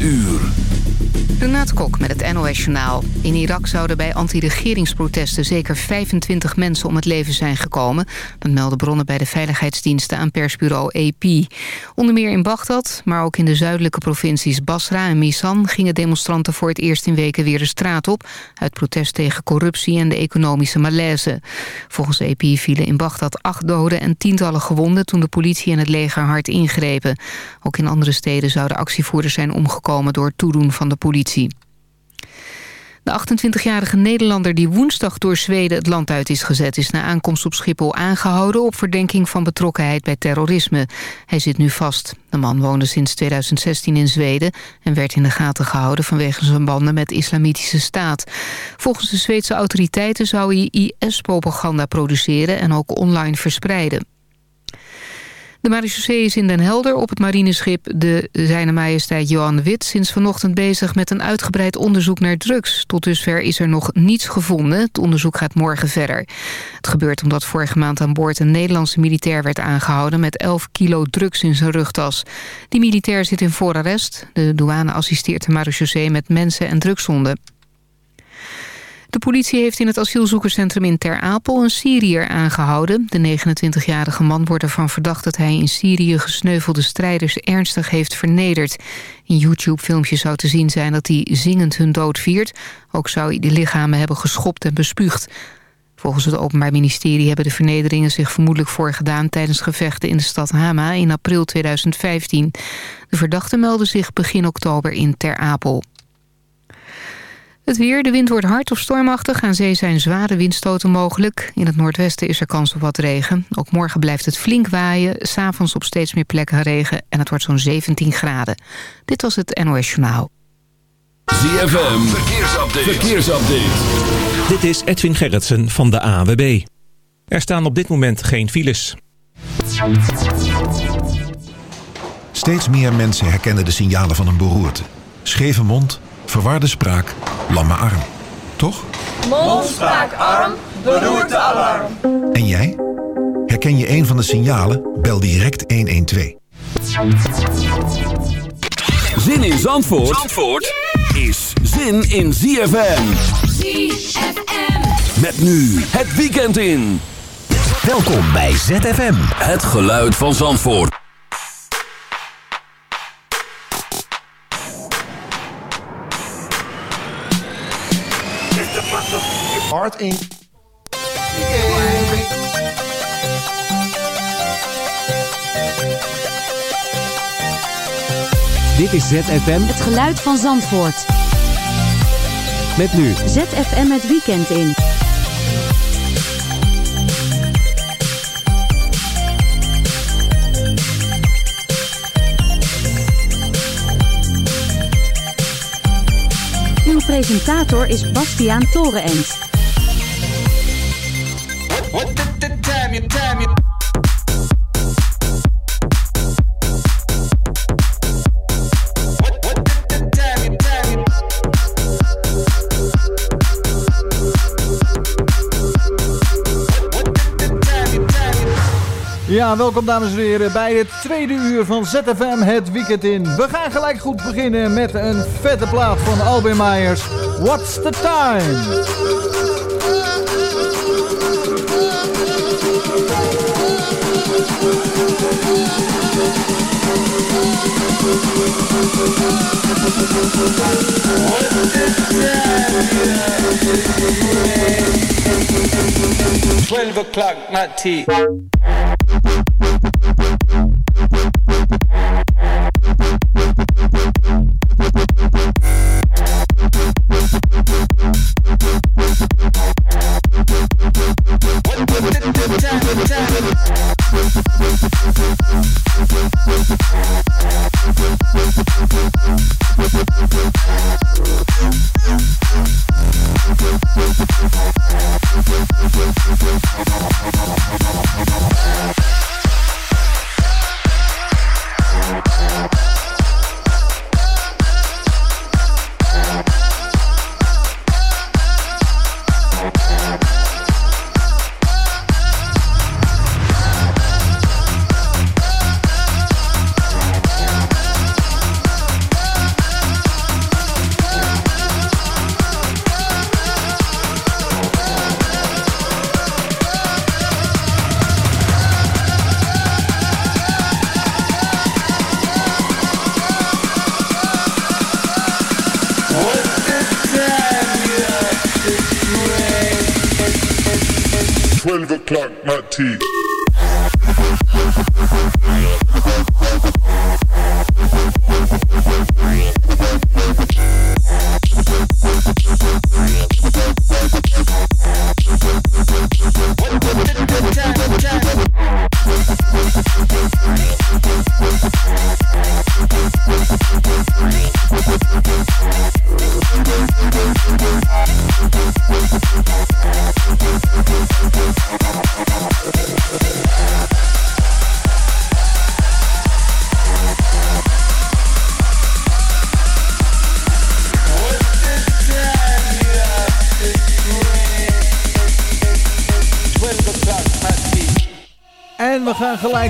uur. Renate Kok met het NOS Journaal. In Irak zouden bij anti-regeringsprotesten zeker 25 mensen om het leven zijn gekomen. Dat melden bronnen bij de veiligheidsdiensten aan persbureau AP. Onder meer in Bagdad, maar ook in de zuidelijke provincies Basra en Misan... gingen demonstranten voor het eerst in weken weer de straat op... uit protest tegen corruptie en de economische malaise. Volgens AP vielen in Bagdad acht doden en tientallen gewonden... toen de politie en het leger hard ingrepen. Ook in andere steden zouden actievoerders zijn omgekomen door toedoen van de politie. De 28-jarige Nederlander die woensdag door Zweden het land uit is gezet... is na aankomst op Schiphol aangehouden op verdenking van betrokkenheid bij terrorisme. Hij zit nu vast. De man woonde sinds 2016 in Zweden en werd in de gaten gehouden... vanwege zijn banden met de Islamitische Staat. Volgens de Zweedse autoriteiten zou hij IS-propaganda produceren en ook online verspreiden. De marechaussee is in Den Helder op het marineschip de Zijne Majesteit Johan Wit... sinds vanochtend bezig met een uitgebreid onderzoek naar drugs. Tot dusver is er nog niets gevonden. Het onderzoek gaat morgen verder. Het gebeurt omdat vorige maand aan boord een Nederlandse militair werd aangehouden... met 11 kilo drugs in zijn rugtas. Die militair zit in voorarrest. De douane assisteert de marechaussee met mensen- en drugszonden. De politie heeft in het asielzoekerscentrum in Ter Apel een Syriër aangehouden. De 29-jarige man wordt ervan verdacht dat hij in Syrië gesneuvelde strijders ernstig heeft vernederd. In YouTube-filmpjes zou te zien zijn dat hij zingend hun dood viert. Ook zou hij de lichamen hebben geschopt en bespuugd. Volgens het Openbaar Ministerie hebben de vernederingen zich vermoedelijk voorgedaan... tijdens gevechten in de stad Hama in april 2015. De verdachten melden zich begin oktober in Ter Apel. Het weer, de wind wordt hard of stormachtig. Aan zee zijn zware windstoten mogelijk. In het noordwesten is er kans op wat regen. Ook morgen blijft het flink waaien. S'avonds op steeds meer plekken regen. En het wordt zo'n 17 graden. Dit was het NOS Journaal. ZFM, verkeersupdate. verkeersupdate. Dit is Edwin Gerritsen van de AWB. Er staan op dit moment geen files. Steeds meer mensen herkennen de signalen van een beroerte. Scheve mond verwarde spraak, lamme arm. Toch? Mond, spraak, arm, beroerte, alarm. En jij? Herken je een van de signalen? Bel direct 112. Zin in Zandvoort, Zandvoort is zin in ZFM. ZFM. Met nu het weekend in. Welkom bij ZFM. Het geluid van Zandvoort. Hard in. Dit is ZFM Het geluid van Zandvoort. met nu ZFM het weekend in. Uw presentator is Bastiaan Torenent. Ja, welkom dames en heren bij het tweede uur van ZFM het weekend in. We gaan gelijk goed beginnen met een vette plaat van Albin Myers. What's the time? Twelve o'clock, not tea.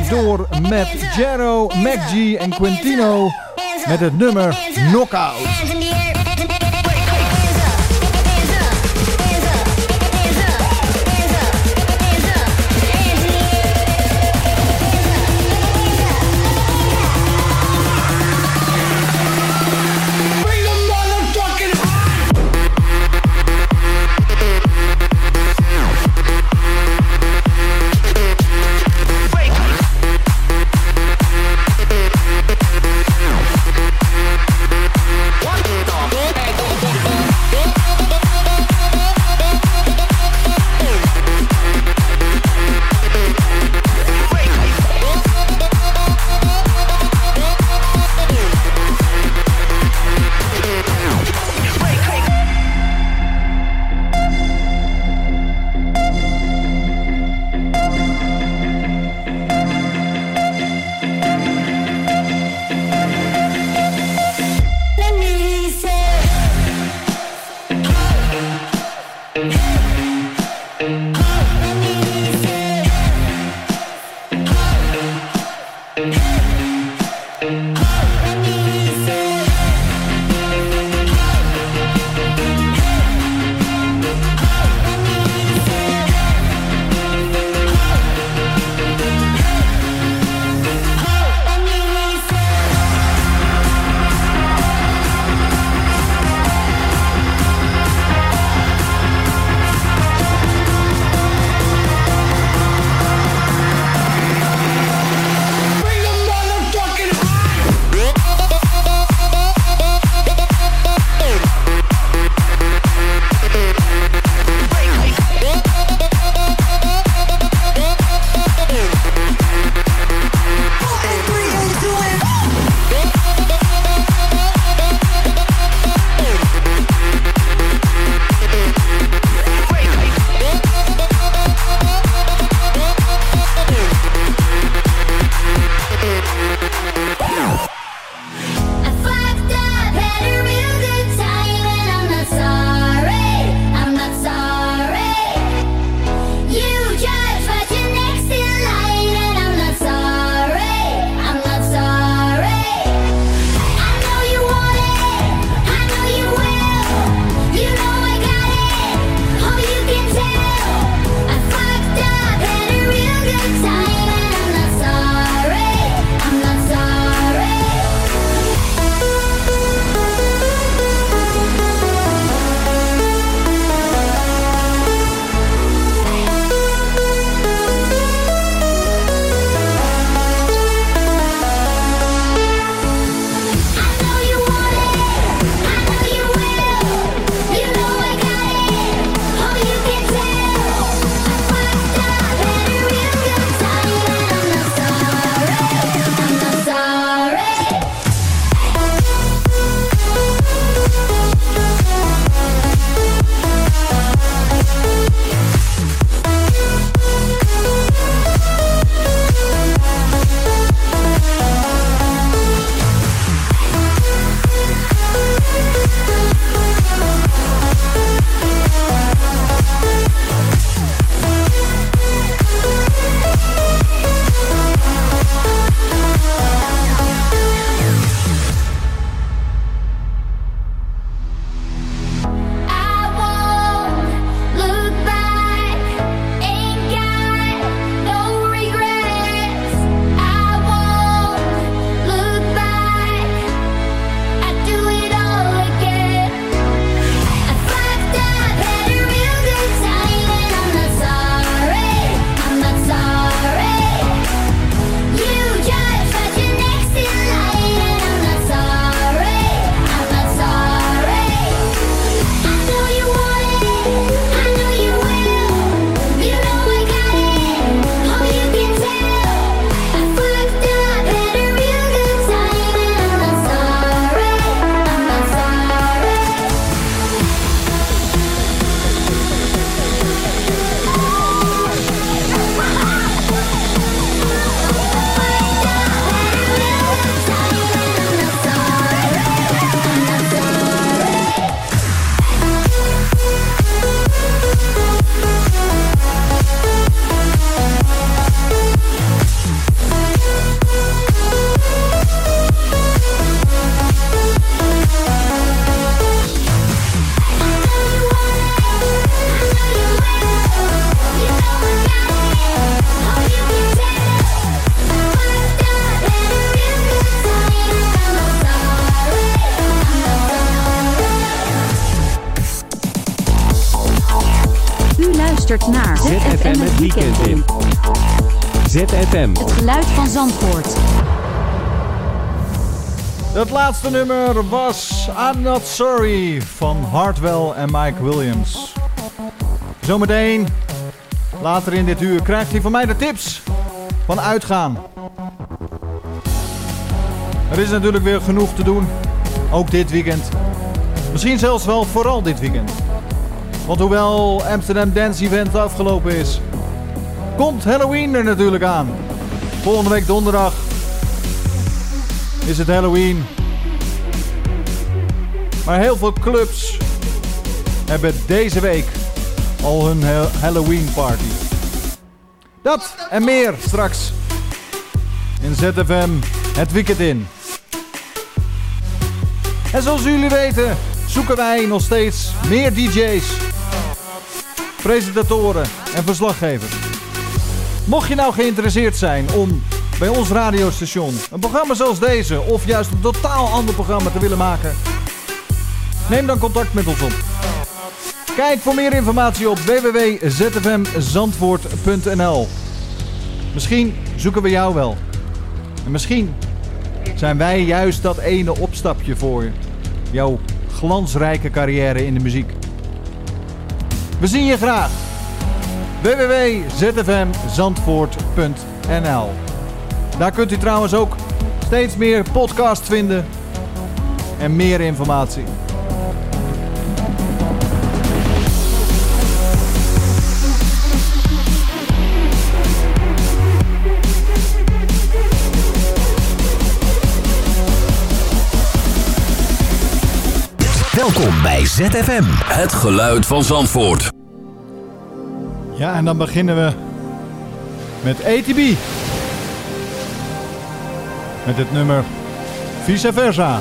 Door met Jero, MacG en Quintino met het nummer Knockout. Het weekend in. ZFM. Het geluid van Zandvoort. Het laatste nummer was I'm Not Sorry van Hartwell en Mike Williams. Zometeen, later in dit uur, krijgt hij van mij de tips van uitgaan. Er is natuurlijk weer genoeg te doen, ook dit weekend. Misschien zelfs wel vooral dit weekend. Want hoewel Amsterdam Dance Event afgelopen is, komt Halloween er natuurlijk aan. Volgende week donderdag is het Halloween. Maar heel veel clubs hebben deze week al hun ha- Halloween party. Dat en meer straks in ZFM het weekend in. En zoals jullie weten zoeken wij nog steeds meer DJ's, presentatoren en verslaggevers. Mocht je nou geïnteresseerd zijn om bij ons radiostation een programma zoals deze of juist een totaal ander programma te willen maken, neem dan contact met ons op. Kijk voor meer informatie op www.zfmzandvoort.nl. Misschien zoeken we jou wel. En misschien zijn wij juist dat ene opstapje voor. Jouw glansrijke carrière in de muziek. We zien je graag. www.zfmzandvoort.nl Daar kunt u trouwens ook steeds meer podcasts vinden en meer informatie. Welkom bij ZFM. Het geluid van Zandvoort. Ja, en dan beginnen we met ATB. Met het nummer Vice Versa.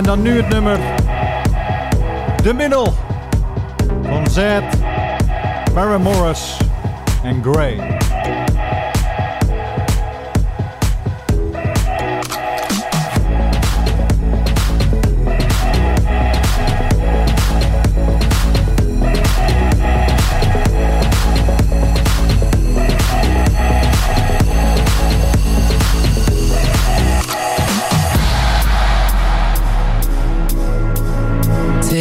En dan nu het nummer. De middel. Van Z, Mary Morris en Gray.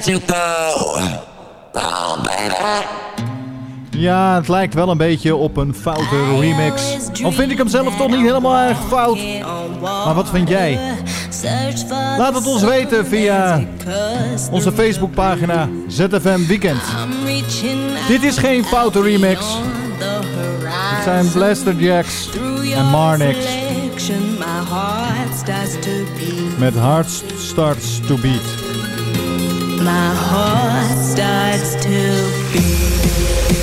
Let you go. Oh, baby. Ja, het lijkt wel een beetje op een foute remix. Al vind ik hem zelf toch niet helemaal erg fout. Maar wat vind jij? Laat het ons weten via onze Facebookpagina ZFM Weekend. Dit is geen foute remix. Het zijn Blaster Jacks en Marnix met Heart Starts to Beat. My heart starts to beat.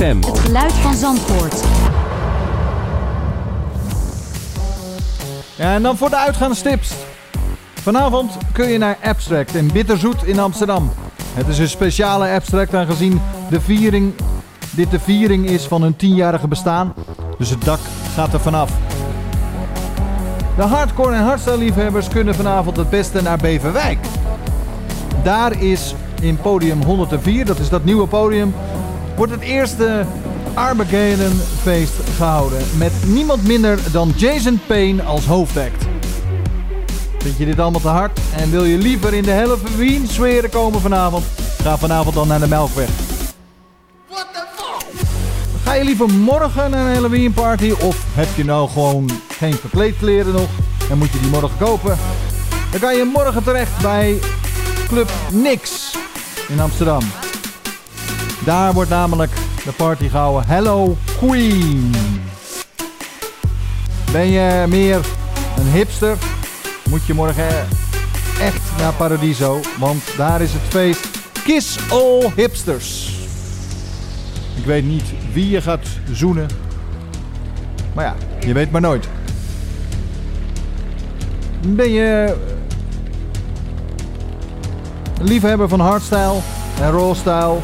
ZFM. Het geluid van Zandvoort. Ja, en dan voor de uitgaanstips. Vanavond kun je naar Abstract in Bitterzoet in Amsterdam. Het is een speciale Abstract aangezien de viering, dit de viering is van hun tienjarige bestaan. Dus het dak gaat er vanaf. De hardcore en hardstyle liefhebbers kunnen vanavond het beste naar Beverwijk. Daar is in podium 104, dat is dat nieuwe podium, wordt het eerste Armageddon feest gehouden. Met niemand minder dan Jason Payne als hoofdact. Vind je dit allemaal te hard en wil je liever in de Halloween sferen komen vanavond? Ga vanavond dan naar de Melkweg. Ga je liever morgen naar een Halloween party of heb je nou gewoon geen verkleedkleren nog en moet je die morgen kopen? Dan kan je morgen terecht bij Club Nix in Amsterdam. Daar wordt namelijk de party gehouden Hello Queen. Ben je meer een hipster? Moet je morgen echt naar Paradiso, want daar is het feest Kiss All Hipsters. Ik weet niet wie je gaat zoenen. Maar ja, je weet maar nooit. Ben je liefhebber van hardstyle en rawstyle?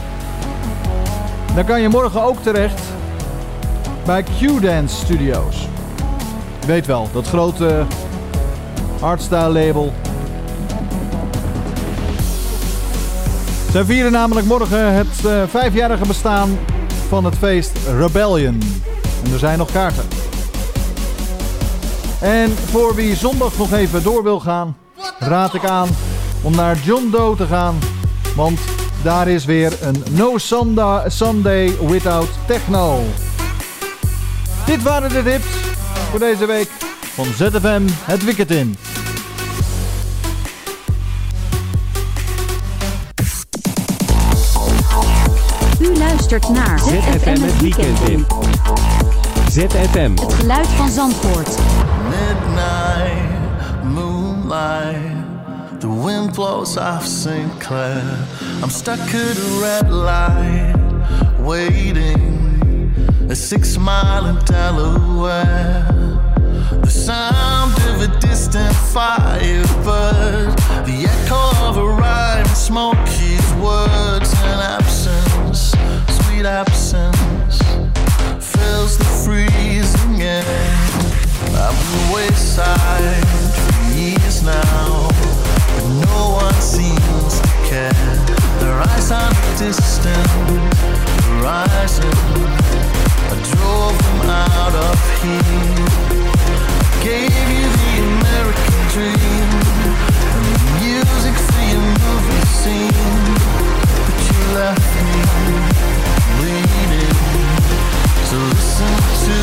Dan kan je morgen ook terecht bij Q-Dance Studios. Je weet wel, dat grote hardstyle label. Zij vieren namelijk morgen het eh, vijfjarige bestaan van het feest Rebellion. En er zijn nog kaarten. En voor wie zondag nog even door wil gaan, raad ik aan om naar John Doe te gaan. Want daar is weer een No Sunday, Sunday Without Techno. Dit waren de tips voor deze week van ZFM het weekend in. U luistert naar ZFM het weekend in. ZFM. Het geluid van Zandvoort. Midnight, moonlight, the wind blows off St. Clair. I'm stuck at a red light, waiting a six mile in Delaware. The sound of a distant fire, but the echo of a rhyme, Smokey's words and absence, sweet absence, fills the freezing air. I'm the wayside trees now, but no one seems to care. Eyes on a distant horizon. I drove them out of here. Gave you the American dream and the music for your movie scene, but you left me bleeding. So listen to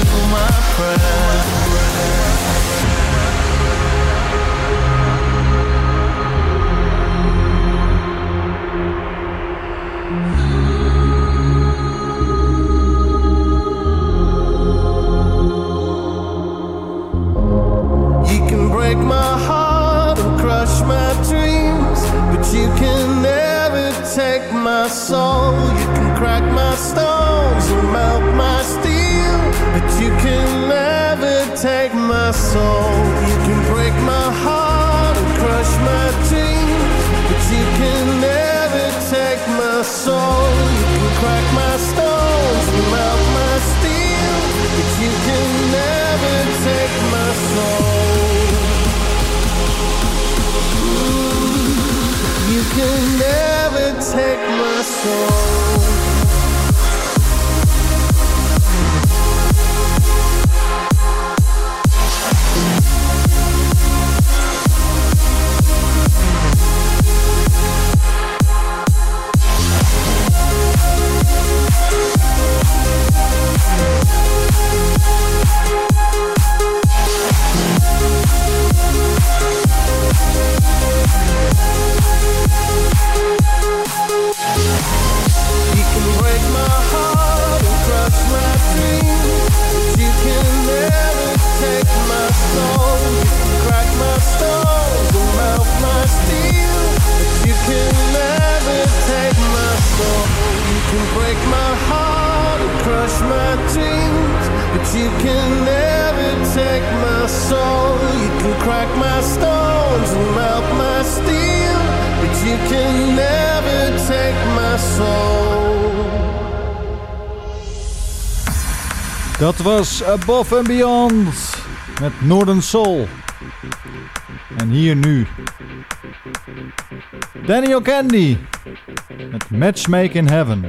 can never take my soul. You can crack my stones and melt my steel, but you can never take my soul. You can break my heart and crush my dreams, but you can never take my soul. Can never take my soul. Dat was Above and Beyond met Northern Soul. En hier nu Daniel Candy met Matchmake in Heaven.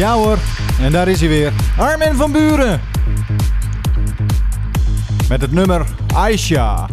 Ja hoor, en daar is hij weer. Armin van Buren. Met het nummer Aisha.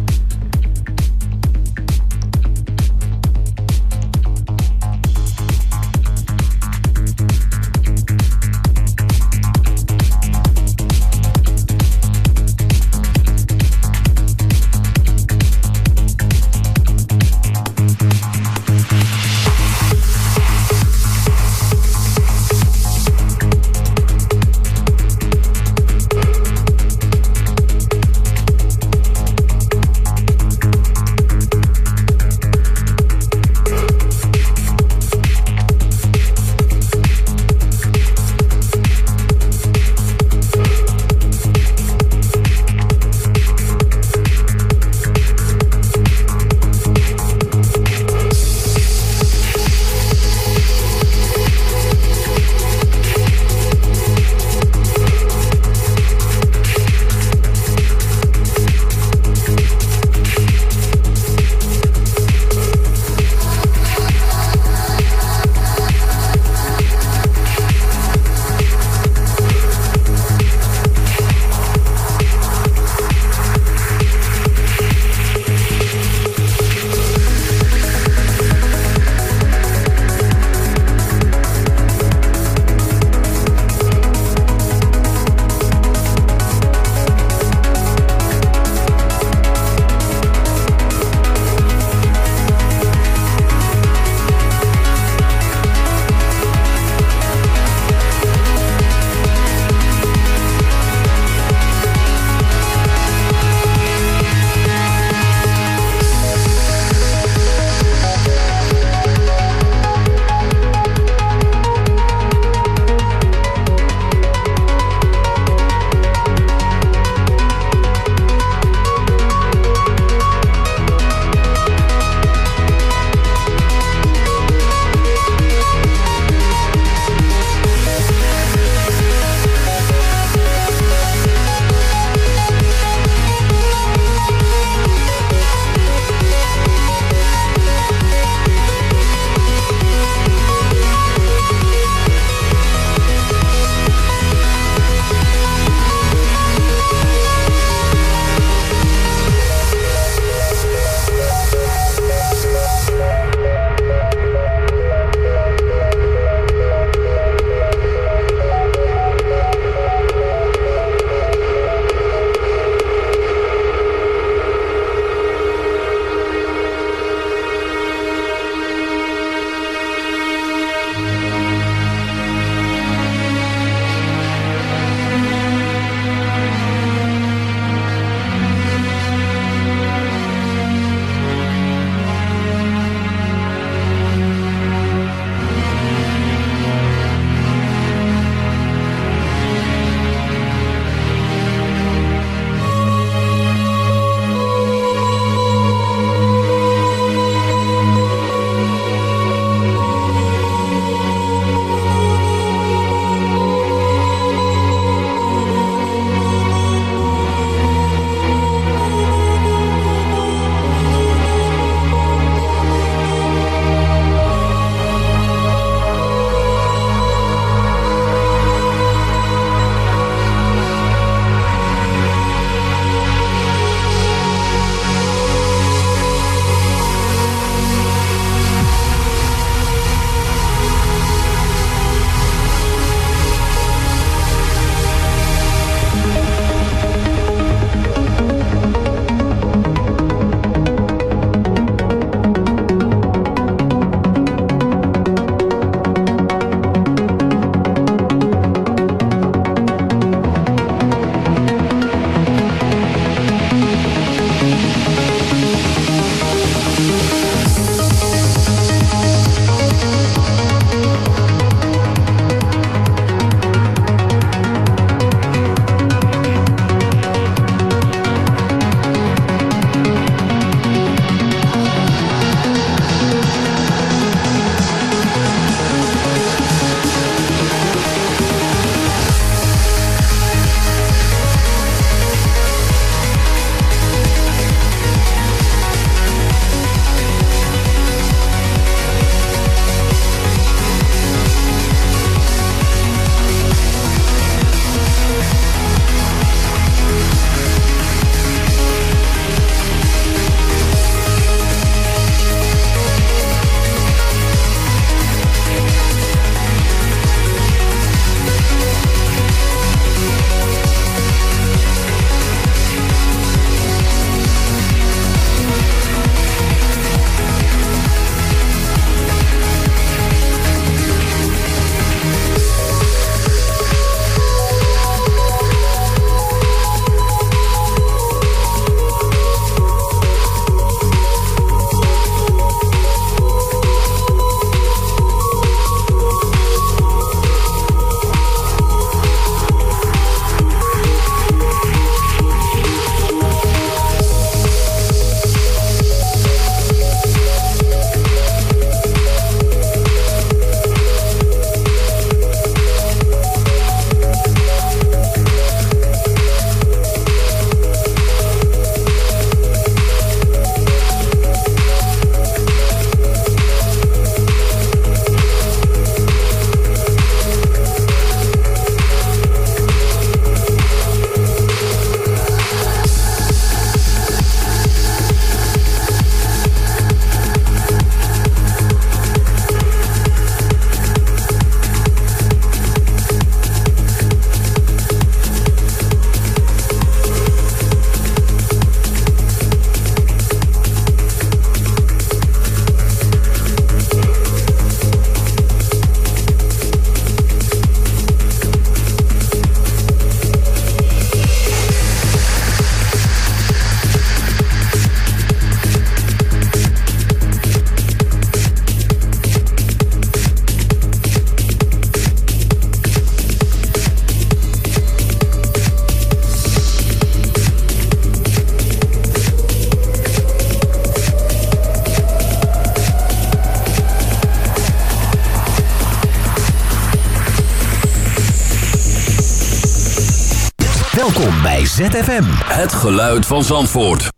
Welkom bij ZFM. Het geluid van Zandvoort.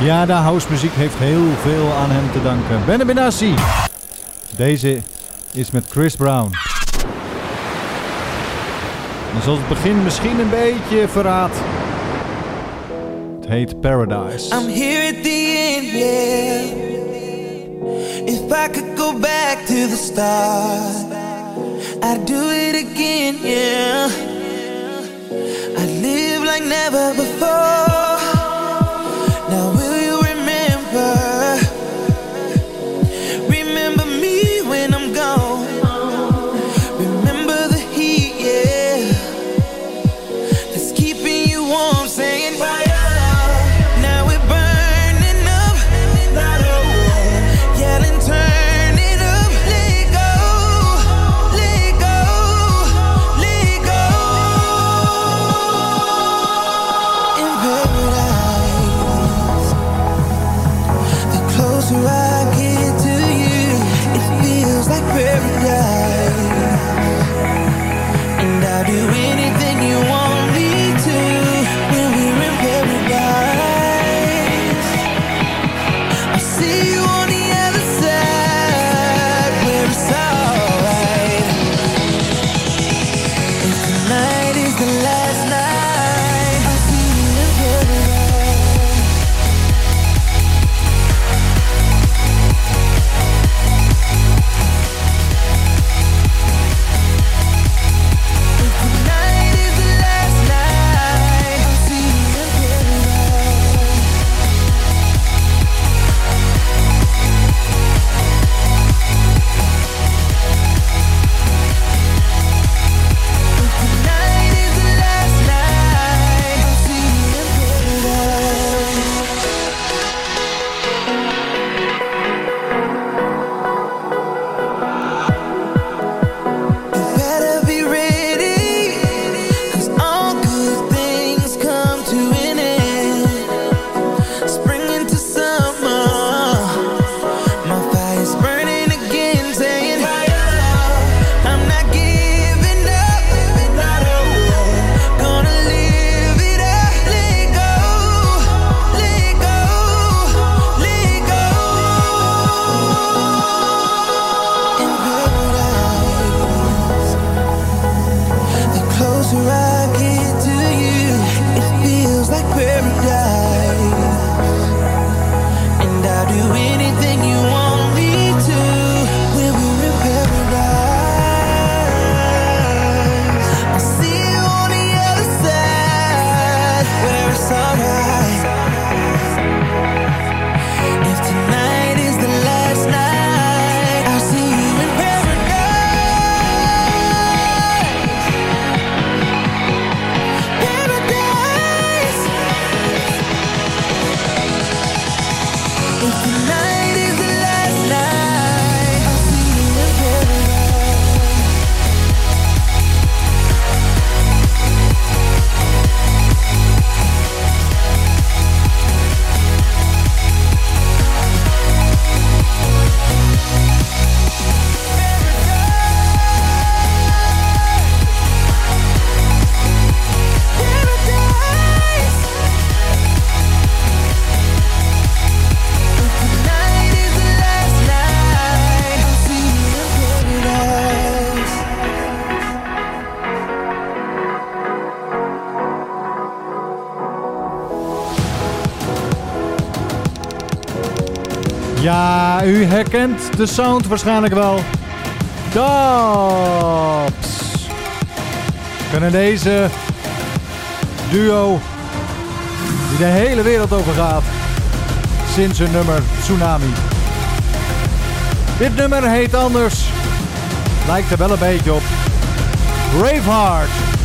Ja, de housemuziek heeft heel veel aan hem te danken. Benne Benassi. Deze is met Chris Brown. En zoals het begin misschien een beetje verraadt. Het heet Paradise. I'm here at the end. If I could go back to the start, I'd do it again, yeah. I'd live like never before. herkent de sound waarschijnlijk wel. Dubs. Kunnen deze duo die de hele wereld overgaat sinds hun nummer Tsunami. Dit nummer heet anders. Lijkt er wel een beetje op. Braveheart.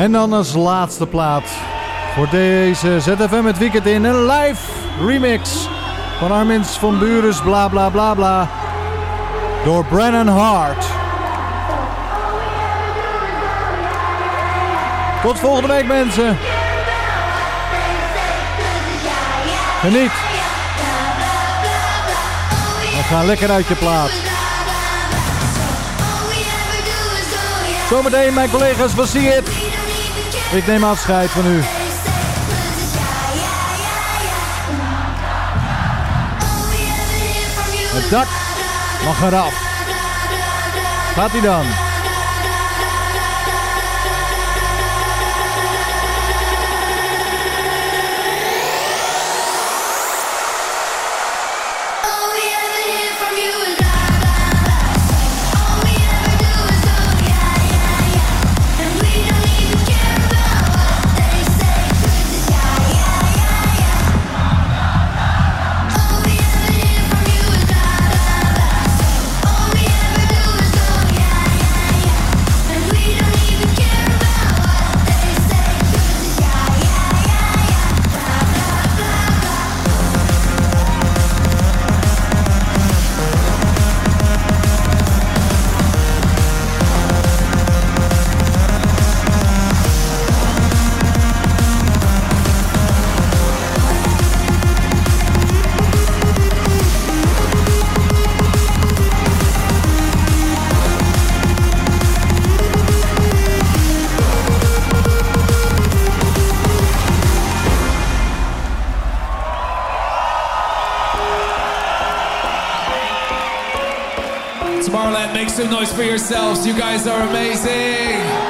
En dan als laatste plaat voor deze ZFM het weekend in een live remix van Armin's van Buren bla bla bla bla door Brennan Hart. Tot volgende week mensen. Geniet. We gaan lekker uit je plaat. Zometeen mijn collega's van See It. Ik neem afscheid van u. Het dak mag eraf. Gaat hij dan? Make some noise for yourselves. You guys are amazing.